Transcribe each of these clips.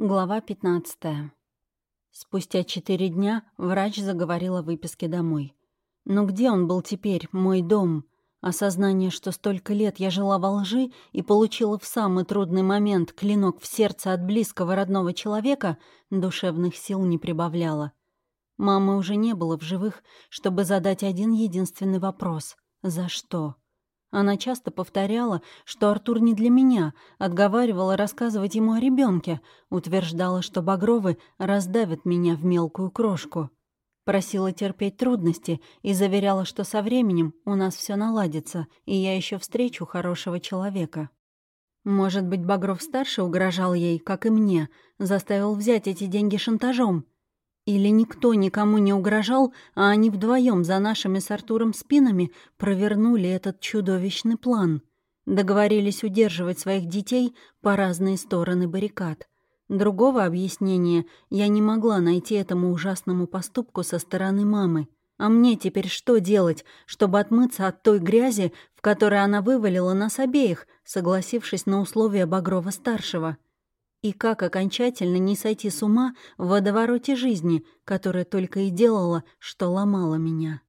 Глава 15. Спустя четыре дня врач заговорил о выписке домой. Но где он был теперь, мой дом? Осознание, что столько лет я жила во лжи и получила в самый трудный момент клинок в сердце от близкого родного человека, душевных сил не прибавляло. Мамы уже не было в живых, чтобы задать один единственный вопрос — «За что?». Она часто повторяла, что Артур не для меня, отговаривала рассказывать ему о ребенке, утверждала, что Багровы раздавят меня в мелкую крошку. Просила терпеть трудности и заверяла, что со временем у нас все наладится, и я еще встречу хорошего человека. Может быть, Багров-старший угрожал ей, как и мне, заставил взять эти деньги шантажом — или никто никому не угрожал, а они вдвоем за нашими с Артуром спинами провернули этот чудовищный план. Договорились удерживать своих детей по разные стороны баррикад. Другого объяснения я не могла найти этому ужасному поступку со стороны мамы. А мне теперь что делать, чтобы отмыться от той грязи, в которой она вывалила нас обеих, согласившись на условия Багрова-старшего? И как окончательно не сойти с ума в водовороте жизни, которая только и делала, что ломала меня.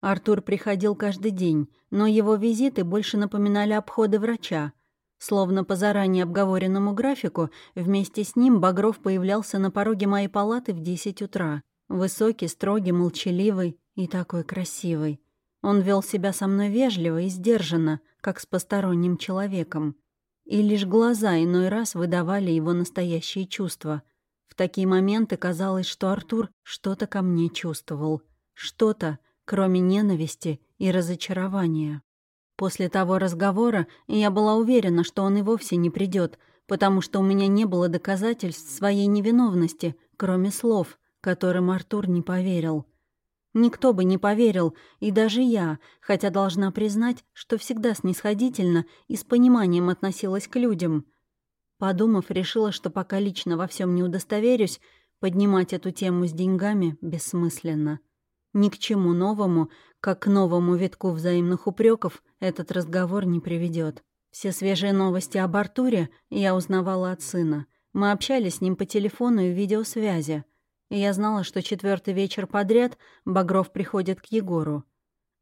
Артур приходил каждый день, но его визиты больше напоминали обходы врача. Словно по заранее обговоренному графику, вместе с ним Багров появлялся на пороге моей палаты в 10 утра. Высокий, строгий, молчаливый и такой красивый. Он вел себя со мной вежливо и сдержанно, как с посторонним человеком и лишь глаза иной раз выдавали его настоящие чувства. В такие моменты казалось, что Артур что-то ко мне чувствовал. Что-то, кроме ненависти и разочарования. После того разговора я была уверена, что он и вовсе не придет, потому что у меня не было доказательств своей невиновности, кроме слов, которым Артур не поверил. Никто бы не поверил, и даже я, хотя должна признать, что всегда снисходительно и с пониманием относилась к людям. Подумав, решила, что пока лично во всем не удостоверюсь, поднимать эту тему с деньгами бессмысленно. Ни к чему новому, как к новому витку взаимных упреков, этот разговор не приведет. Все свежие новости об Артуре я узнавала от сына. Мы общались с ним по телефону и видеосвязи я знала, что четвертый вечер подряд Багров приходит к Егору.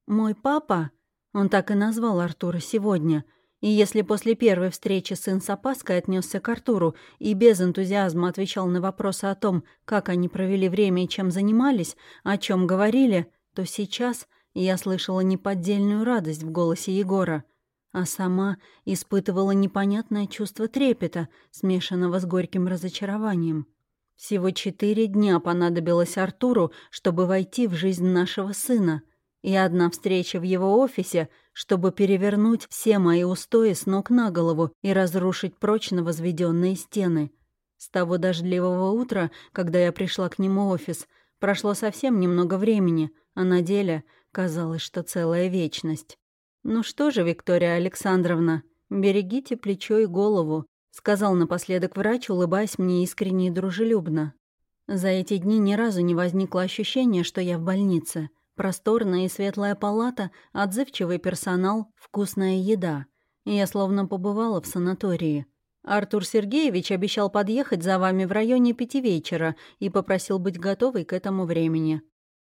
«Мой папа...» Он так и назвал Артура сегодня. И если после первой встречи сын с опаской отнесся к Артуру и без энтузиазма отвечал на вопросы о том, как они провели время и чем занимались, о чем говорили, то сейчас я слышала неподдельную радость в голосе Егора, а сама испытывала непонятное чувство трепета, смешанного с горьким разочарованием. Всего четыре дня понадобилось Артуру, чтобы войти в жизнь нашего сына, и одна встреча в его офисе, чтобы перевернуть все мои устои с ног на голову и разрушить прочно возведенные стены. С того дождливого утра, когда я пришла к нему в офис, прошло совсем немного времени, а на деле казалось, что целая вечность. «Ну что же, Виктория Александровна, берегите плечо и голову, — сказал напоследок врач, улыбаясь мне искренне и дружелюбно. За эти дни ни разу не возникло ощущения, что я в больнице. Просторная и светлая палата, отзывчивый персонал, вкусная еда. Я словно побывала в санатории. Артур Сергеевич обещал подъехать за вами в районе пяти вечера и попросил быть готовой к этому времени.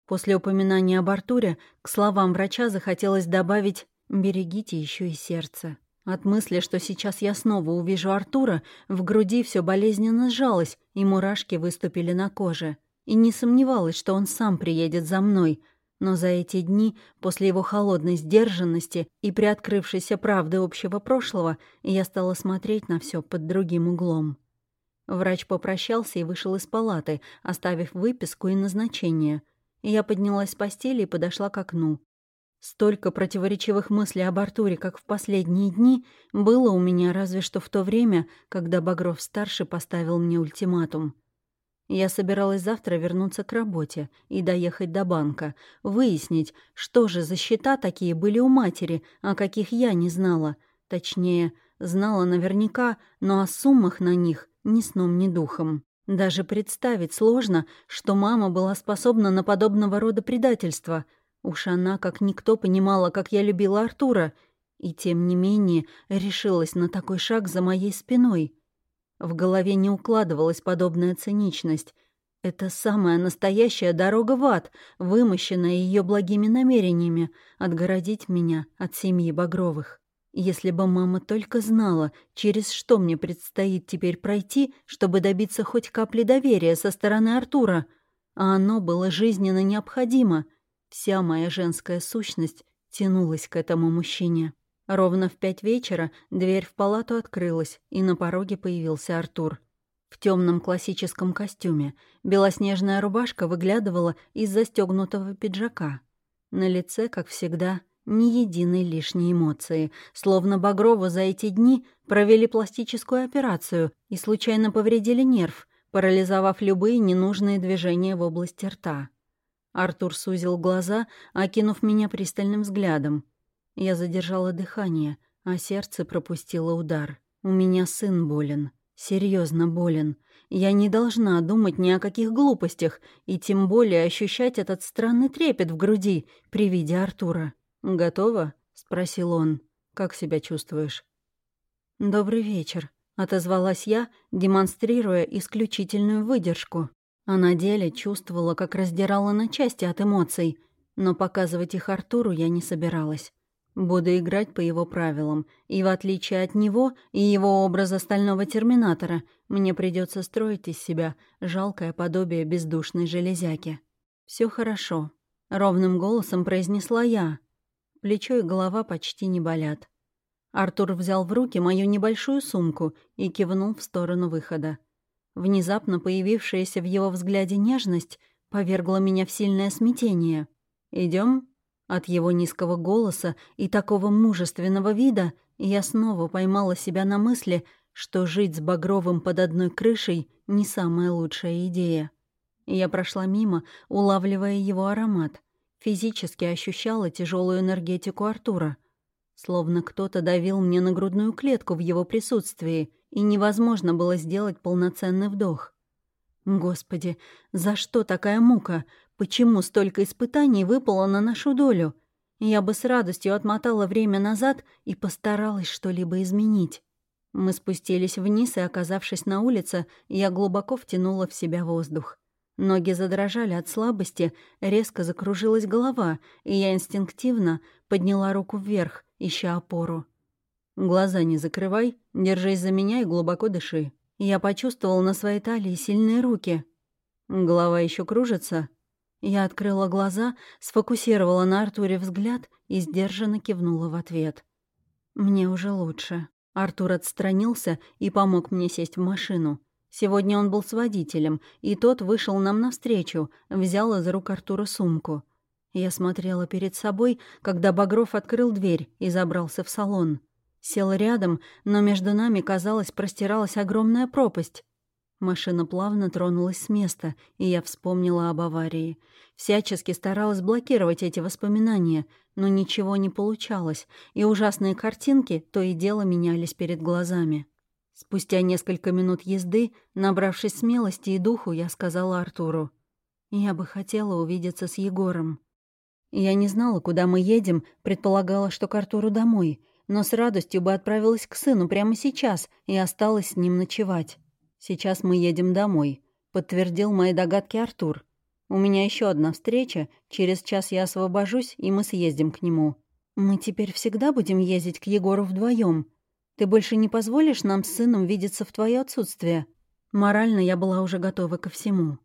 После упоминания об Артуре к словам врача захотелось добавить «берегите еще и сердце». От мысли, что сейчас я снова увижу Артура, в груди все болезненно сжалось, и мурашки выступили на коже. И не сомневалась, что он сам приедет за мной. Но за эти дни, после его холодной сдержанности и приоткрывшейся правды общего прошлого, я стала смотреть на все под другим углом. Врач попрощался и вышел из палаты, оставив выписку и назначение. Я поднялась с постели и подошла к окну. Столько противоречивых мыслей об Артуре, как в последние дни, было у меня разве что в то время, когда Багров-старший поставил мне ультиматум. Я собиралась завтра вернуться к работе и доехать до банка, выяснить, что же за счета такие были у матери, о каких я не знала. Точнее, знала наверняка, но о суммах на них ни сном, ни духом. Даже представить сложно, что мама была способна на подобного рода предательство — Уж она, как никто, понимала, как я любила Артура, и тем не менее решилась на такой шаг за моей спиной. В голове не укладывалась подобная циничность. Это самая настоящая дорога в ад, вымощенная ее благими намерениями отгородить меня от семьи Багровых. Если бы мама только знала, через что мне предстоит теперь пройти, чтобы добиться хоть капли доверия со стороны Артура, а оно было жизненно необходимо, вся моя женская сущность тянулась к этому мужчине. Ровно в пять вечера дверь в палату открылась, и на пороге появился Артур. В темном классическом костюме белоснежная рубашка выглядывала из застегнутого пиджака. На лице, как всегда, ни единой лишней эмоции, словно Багрову за эти дни провели пластическую операцию и случайно повредили нерв, парализовав любые ненужные движения в области рта. Артур сузил глаза, окинув меня пристальным взглядом. Я задержала дыхание, а сердце пропустило удар. У меня сын болен. Серьезно болен. Я не должна думать ни о каких глупостях, и тем более ощущать этот странный трепет в груди при виде Артура. «Готова?» — спросил он. «Как себя чувствуешь?» «Добрый вечер», — отозвалась я, демонстрируя исключительную выдержку. А на деле чувствовала, как раздирала на части от эмоций, но показывать их Артуру я не собиралась. Буду играть по его правилам, и в отличие от него и его образа стального терминатора, мне придется строить из себя жалкое подобие бездушной железяки. Все хорошо», — ровным голосом произнесла я, Плечо и голова почти не болят. Артур взял в руки мою небольшую сумку и кивнул в сторону выхода. Внезапно появившаяся в его взгляде нежность повергла меня в сильное смятение. Идем? От его низкого голоса и такого мужественного вида я снова поймала себя на мысли, что жить с Багровым под одной крышей — не самая лучшая идея. Я прошла мимо, улавливая его аромат. Физически ощущала тяжелую энергетику Артура. Словно кто-то давил мне на грудную клетку в его присутствии, и невозможно было сделать полноценный вдох. Господи, за что такая мука? Почему столько испытаний выпало на нашу долю? Я бы с радостью отмотала время назад и постаралась что-либо изменить. Мы спустились вниз, и, оказавшись на улице, я глубоко втянула в себя воздух. Ноги задрожали от слабости, резко закружилась голова, и я инстинктивно подняла руку вверх, ища опору. «Глаза не закрывай, держись за меня и глубоко дыши». Я почувствовала на своей талии сильные руки. Голова еще кружится. Я открыла глаза, сфокусировала на Артуре взгляд и сдержанно кивнула в ответ. «Мне уже лучше». Артур отстранился и помог мне сесть в машину. Сегодня он был с водителем, и тот вышел нам навстречу, взял из рук Артура сумку. Я смотрела перед собой, когда Багров открыл дверь и забрался в салон. Сел рядом, но между нами, казалось, простиралась огромная пропасть. Машина плавно тронулась с места, и я вспомнила об аварии. Всячески старалась блокировать эти воспоминания, но ничего не получалось, и ужасные картинки то и дело менялись перед глазами. Спустя несколько минут езды, набравшись смелости и духу, я сказала Артуру. «Я бы хотела увидеться с Егором». Я не знала, куда мы едем, предполагала, что к Артуру домой, но с радостью бы отправилась к сыну прямо сейчас и осталась с ним ночевать. «Сейчас мы едем домой», — подтвердил мои догадки Артур. «У меня еще одна встреча, через час я освобожусь, и мы съездим к нему». «Мы теперь всегда будем ездить к Егору вдвоем, ты больше не позволишь нам с сыном видеться в твое отсутствие?» Морально я была уже готова ко всему.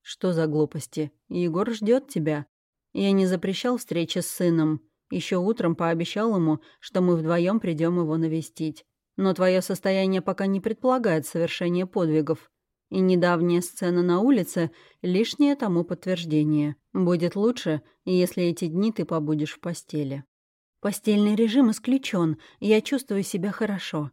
«Что за глупости? Егор ждет тебя. Я не запрещал встречи с сыном. Еще утром пообещал ему, что мы вдвоем придем его навестить. Но твое состояние пока не предполагает совершение подвигов. И недавняя сцена на улице — лишнее тому подтверждение. Будет лучше, если эти дни ты побудешь в постели». Постельный режим исключен, я чувствую себя хорошо.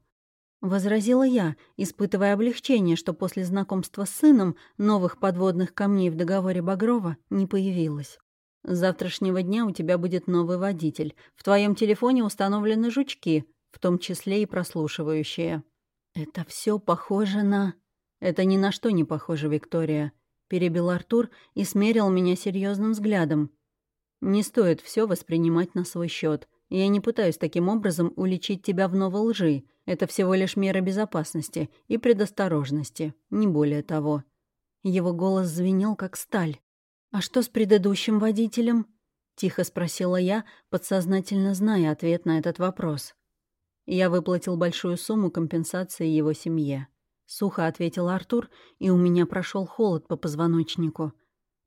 Возразила я, испытывая облегчение, что после знакомства с сыном новых подводных камней в договоре Багрова не появилось. С завтрашнего дня у тебя будет новый водитель. В твоем телефоне установлены жучки, в том числе и прослушивающие. Это все похоже на... Это ни на что не похоже, Виктория. Перебил Артур и смерил меня серьезным взглядом. Не стоит все воспринимать на свой счет. Я не пытаюсь таким образом уличить тебя в новой лжи. Это всего лишь мера безопасности и предосторожности, не более того». Его голос звенел, как сталь. «А что с предыдущим водителем?» — тихо спросила я, подсознательно зная ответ на этот вопрос. Я выплатил большую сумму компенсации его семье. Сухо ответил Артур, и у меня прошел холод по позвоночнику.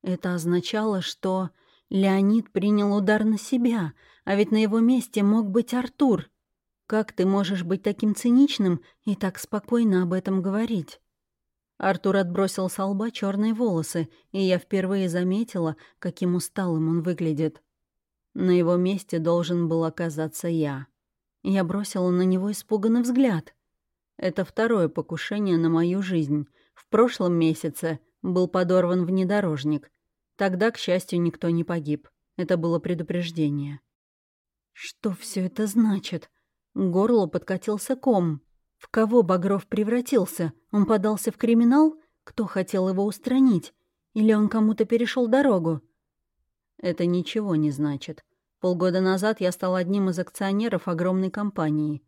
Это означало, что Леонид принял удар на себя, а ведь на его месте мог быть Артур. Как ты можешь быть таким циничным и так спокойно об этом говорить? Артур отбросил с лба черные волосы, и я впервые заметила, каким усталым он выглядит. На его месте должен был оказаться я. Я бросила на него испуганный взгляд. Это второе покушение на мою жизнь. В прошлом месяце был подорван внедорожник. Тогда, к счастью, никто не погиб. Это было предупреждение. Что все это значит? Горло подкатился ком. В кого Багров превратился? Он подался в криминал? Кто хотел его устранить? Или он кому-то перешел дорогу? Это ничего не значит. Полгода назад я стал одним из акционеров огромной компании.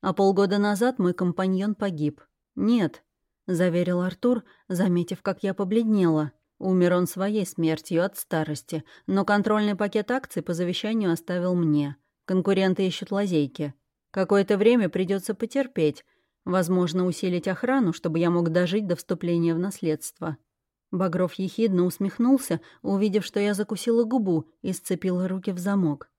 А полгода назад мой компаньон погиб. Нет, заверил Артур, заметив, как я побледнела. Умер он своей смертью от старости, но контрольный пакет акций по завещанию оставил мне. Конкуренты ищут лазейки. Какое-то время придется потерпеть, Возможно, усилить охрану, чтобы я мог дожить до вступления в наследство. Багров ехидно усмехнулся, увидев, что я закусила губу и сцепила руки в замок.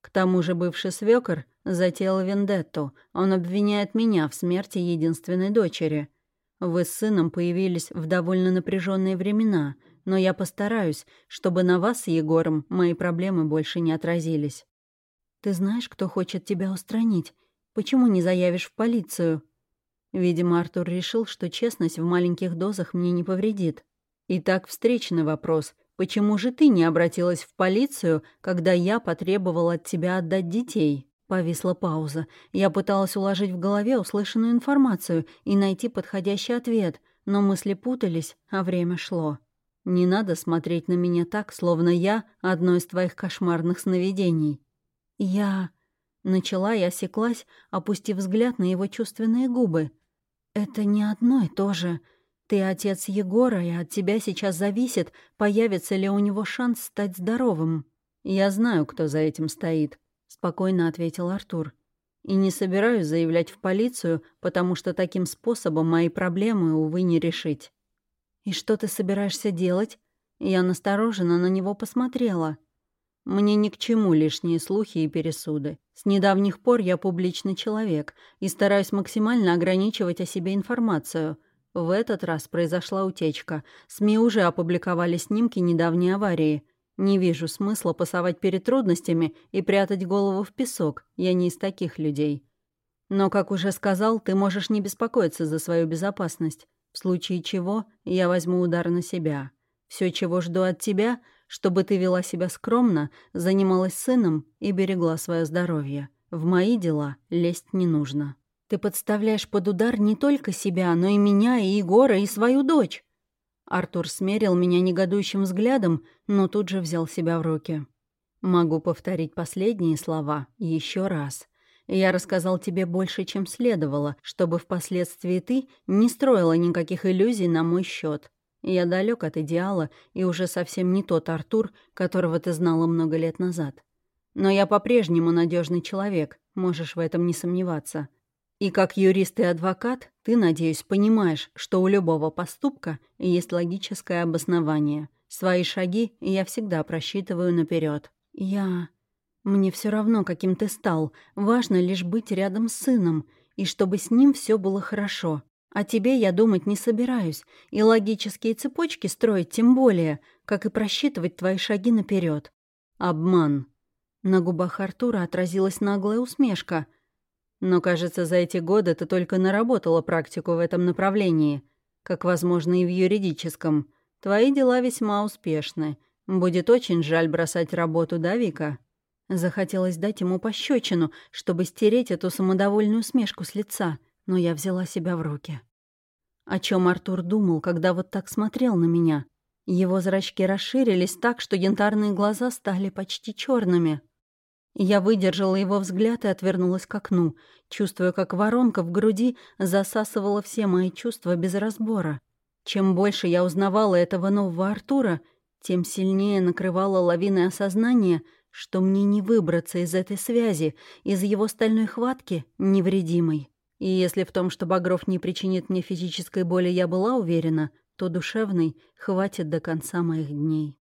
К тому же бывший свёкор затеял вендетту. Он обвиняет меня в смерти единственной дочери. Вы с сыном появились в довольно напряженные времена, но я постараюсь, чтобы на вас с Егором мои проблемы больше не отразились. Ты знаешь, кто хочет тебя устранить? Почему не заявишь в полицию?» Видимо, Артур решил, что честность в маленьких дозах мне не повредит. Итак, встречный вопрос. Почему же ты не обратилась в полицию, когда я потребовал от тебя отдать детей? Повисла пауза. Я пыталась уложить в голове услышанную информацию и найти подходящий ответ, но мысли путались, а время шло. Не надо смотреть на меня так, словно я одно из твоих кошмарных сновидений. Я... Начала и осеклась, опустив взгляд на его чувственные губы. «Это не одно и то же. Ты отец Егора, и от тебя сейчас зависит, появится ли у него шанс стать здоровым». «Я знаю, кто за этим стоит», — спокойно ответил Артур. «И не собираюсь заявлять в полицию, потому что таким способом мои проблемы, увы, не решить». «И что ты собираешься делать?» Я настороженно на него посмотрела. Мне ни к чему лишние слухи и пересуды. С недавних пор я публичный человек и стараюсь максимально ограничивать о себе информацию. В этот раз произошла утечка. СМИ уже опубликовали снимки недавней аварии. Не вижу смысла пасовать перед трудностями и прятать голову в песок. Я не из таких людей. Но, как уже сказал, ты можешь не беспокоиться за свою безопасность. В случае чего я возьму удар на себя. Все, чего жду от тебя — чтобы ты вела себя скромно, занималась сыном и берегла свое здоровье. В мои дела лезть не нужно. Ты подставляешь под удар не только себя, но и меня, и Егора, и свою дочь». Артур смерил меня негодующим взглядом, но тут же взял себя в руки. «Могу повторить последние слова еще раз. Я рассказал тебе больше, чем следовало, чтобы впоследствии ты не строила никаких иллюзий на мой счет. Я далек от идеала и уже совсем не тот Артур, которого ты знала много лет назад. Но я по-прежнему надежный человек, можешь в этом не сомневаться. И как юрист и адвокат, ты, надеюсь, понимаешь, что у любого поступка есть логическое обоснование. Свои шаги я всегда просчитываю наперед. Я... Мне все равно, каким ты стал. Важно лишь быть рядом с сыном, и чтобы с ним все было хорошо. О тебе я думать не собираюсь, и логические цепочки строить тем более, как и просчитывать твои шаги наперед. Обман. На губах Артура отразилась наглая усмешка. Но, кажется, за эти годы ты только наработала практику в этом направлении, как, возможно, и в юридическом. Твои дела весьма успешны. Будет очень жаль бросать работу, да, Вика?» Захотелось дать ему пощечину, чтобы стереть эту самодовольную усмешку с лица — но я взяла себя в руки. О чем Артур думал, когда вот так смотрел на меня? Его зрачки расширились так, что янтарные глаза стали почти черными. Я выдержала его взгляд и отвернулась к окну, чувствуя, как воронка в груди засасывала все мои чувства без разбора. Чем больше я узнавала этого нового Артура, тем сильнее накрывала лавиной осознания, что мне не выбраться из этой связи, из его стальной хватки невредимой. И если в том, что Багров не причинит мне физической боли, я была уверена, то душевной хватит до конца моих дней.